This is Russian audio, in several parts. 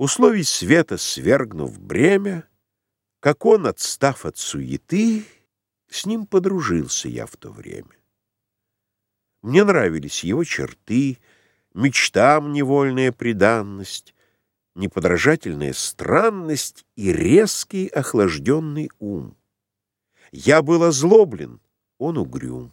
Условий света свергнув бремя, Как он, отстав от суеты, С ним подружился я в то время. Мне нравились его черты, Мечтам невольная преданность, Неподражательная странность И резкий охлажденный ум. Я был озлоблен, он угрюм.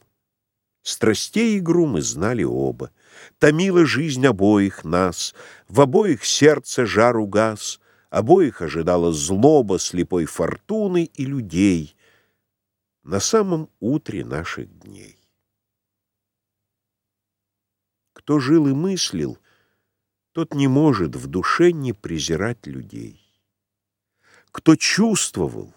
Страстей игру мы знали оба. Томила жизнь обоих нас, В обоих сердце жар угас, Обоих ожидала злоба слепой фортуны и людей На самом утре наших дней. Кто жил и мыслил, Тот не может в душе не презирать людей. Кто чувствовал,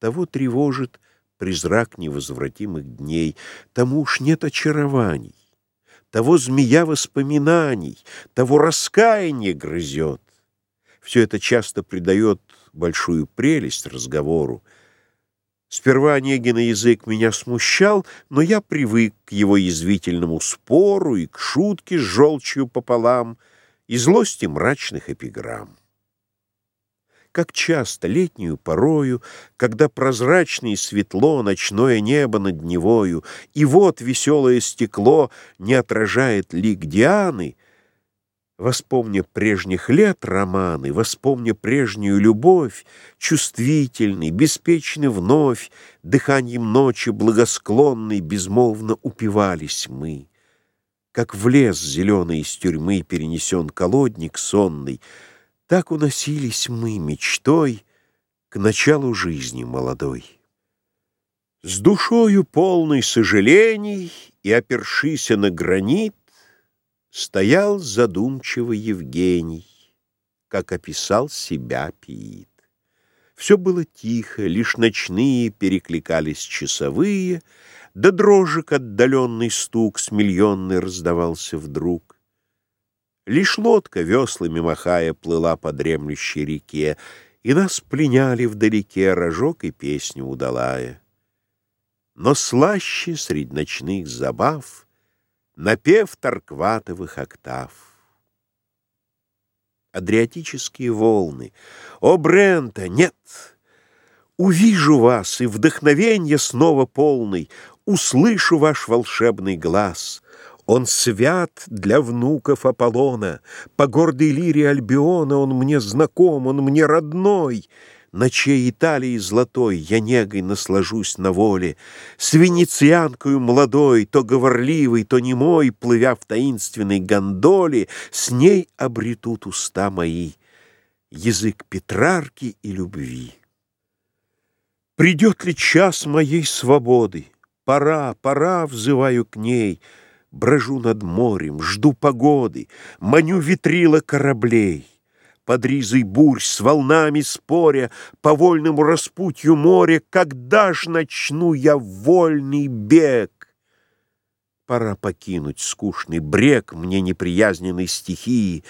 того тревожит призрак невозвратимых дней, тому уж нет очарований, того змея воспоминаний, того раскаяние грызет. Все это часто придает большую прелесть разговору. Сперва Онегина язык меня смущал, но я привык к его язвительному спору и к шутке с желчью пополам, и злости мрачных эпиграмм как часто летнюю порою, когда прозрачное светло ночное небо над Невою, и вот веселое стекло не отражает лик Дианы, Воспомня прежних лет романы, воспомня прежнюю любовь, чувствительный, беспечный вновь, дыханием ночи благосклонной безмолвно упивались мы. Как в лес зеленый из тюрьмы перенесен колодник сонный, так уносились мы мечтой К началу жизни молодой. С душою полной сожалений И опершися на гранит, Стоял задумчивый Евгений, Как описал себя Пиит. Все было тихо, лишь ночные Перекликались часовые, Да дрожек отдаленный стук С миллионной раздавался вдруг. Лишь лодка, веслами махая, плыла по дремлющей реке, И нас пленяли вдалеке рожок и песня удалая. Но слаще средь ночных забав Напев Таркватовых октав. Адриатические волны. О, Брента, нет! Увижу вас, и вдохновенье снова полный, Услышу ваш волшебный глаз — он свят для внуков Аполлона, По гордой лире Альбиона Он мне знаком, он мне родной. На чьей Италии золотой Я негой наслажусь на воле, С венецианкою молодой, То говорливый, то немой, Плывя в таинственной гондоле, С ней обретут уста мои Язык Петрарки и любви. Придет ли час моей свободы? Пора, пора, взываю к ней — Брожу над морем, жду погоды, Маню ветрила кораблей. Под ризой бурь с волнами споря По вольному распутью моря Когда ж начну я вольный бег? Пора покинуть скучный брег Мне неприязненной стихии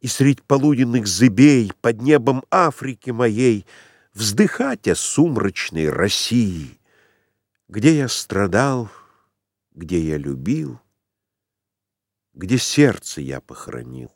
И средь полуденных зыбей Под небом Африки моей Вздыхать о сумрачной России, Где я страдал, где я любил, где сердце я похоронил.